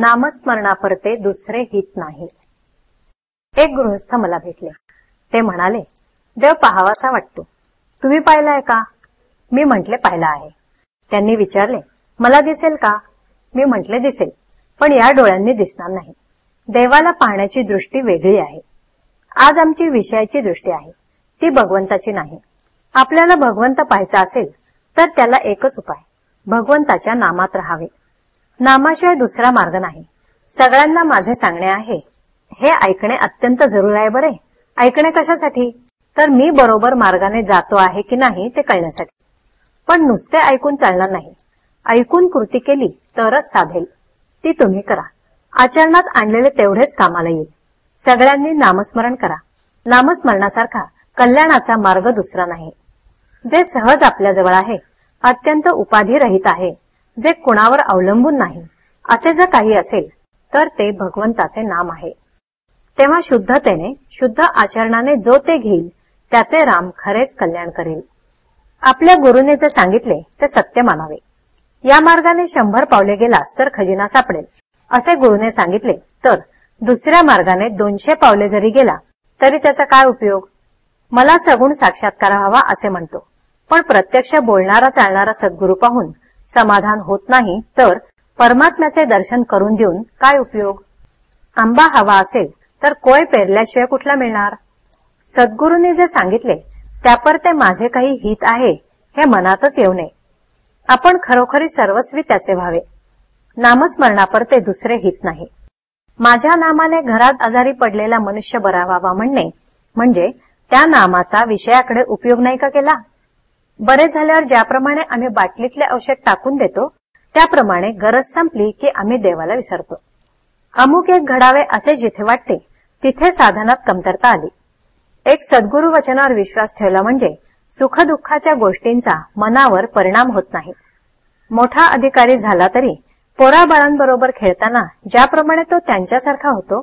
नामस्मरणापरते दुसरे हित नाही. एक गृहस्थ मला भेटले. ते म्हणाले देव पाहावासा वाटतो. तुम्ही पाहिलाय का? मी म्हटले पाहिला आहे. त्यांनी विचारले मला दिसेल का? मी म्हटले दिसेल. पण या डोळ्यांनी दिसणार नाही. देवाला पाहण्याची दृष्टी वेगळी आहे. आज आमची विषयाची दृष्टी आहे. ती भगवंताची नाही. आपल्याला भगवंत पाहायचा असेल तर त्याला एकच उपाय. भगवंताच्या नामात राहावे. नामाशिवाय दुसरा मार्ग नाही. सगळ्यांना माझे सांगणे आहे. हे ऐकणे अत्यंत जरूर आहे बरे. ऐकणे कशासाठी? तर मी बरोबर मार्गाने जातो आहे की नाही ते कळण्यासाठी. पण नुसते ऐकून चालणार नाही. ऐकून कृती केली तरच साधेल. ती तुम्ही करा. आचरणात आणलेले तेवढेच कामाला येईल. सगळ्यांनी नामस्मरण करा. नामस्मरणासारखा कल्याणाचा मार्ग दुसरा नाही. जे सहज आपल्या जवळ आहे अत्यंत उपाधिरहित आहे. जे कुणावर अवलंबून नाही असे जर काही असेल तर ते भगवंताचे नाम आहे. तेव्हा शुद्धतेने शुद्ध आचरणाने जो ते घेईल त्याचे राम खरेच कल्याण करेल. आपल्या गुरुने जे सांगितले ते सत्य मानावे. या मार्गाने शंभर पावले गेलास तर खजिना सापडेल. असे गुरुने सांगितले तर दुसऱ्या मार्गाने दोनशे पावले जरी गेला तरी त्याचा काय उपयोग? मला सगुण साक्षात्कार व्हावा असे म्हणतो. पण प्रत्यक्ष बोलणारा चालणारा सद्गुरू पाहून समाधान होत नाही तर परमात्म्याचे दर्शन करून देऊन काय उपयोग? आंबा हवा असेल तर कोय पेरल्याशिवाय कुठला मिळणार? सद्गुरूंनी जे सांगितले त्यापर ते माझे काही हित आहे हे मनातच येऊ नये. आपण खरोखरी सर्वस्वी त्याचे व्हावे. नामस्मरणापर ते दुसरे हित नाही. माझ्या नामाने घरात आजारी पडलेला मनुष्य बरा व्हावा म्हणणे म्हणजे त्या नामाचा विषयाकडे उपयोग नाही का केला? बरे झाल्यावर ज्याप्रमाणे आम्ही बाटलीतले औषध टाकून देतो त्याप्रमाणे गरज संपली की आम्ही देवाला विसरतो. अमुक एक घडावे असे जिथे वाटते तिथे साधनात कमतरता आली. एक सद्गुरु वचनावर विश्वास ठेवला म्हणजे सुखदुःखाच्या गोष्टींचा मनावर परिणाम होत नाही. मोठा अधिकारी झाला तरी पोराबाळांबरोबर खेळताना ज्याप्रमाणे तो त्यांच्यासारखा होतो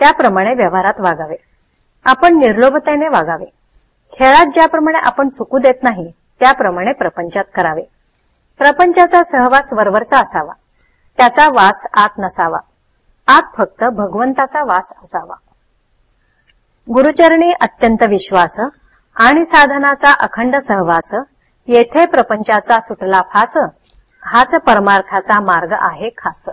त्याप्रमाणे व्यवहारात वागावे. आपण निर्लोभतेने वागावे. खेळात ज्याप्रमाणे आपण चुकू देत नाही त्याप्रमाणे प्रपंचात करावे. प्रपंचाचा सहवास वरवरचा असावा. त्याचा वास आत नसावा. आत फक्त भगवंताचा वास असावा. गुरुचरणी अत्यंत विश्वास आणि साधनाचा अखंड सहवास येथे प्रपंचाचा सुटला फास हाच परमार्थाचा मार्ग आहे खास.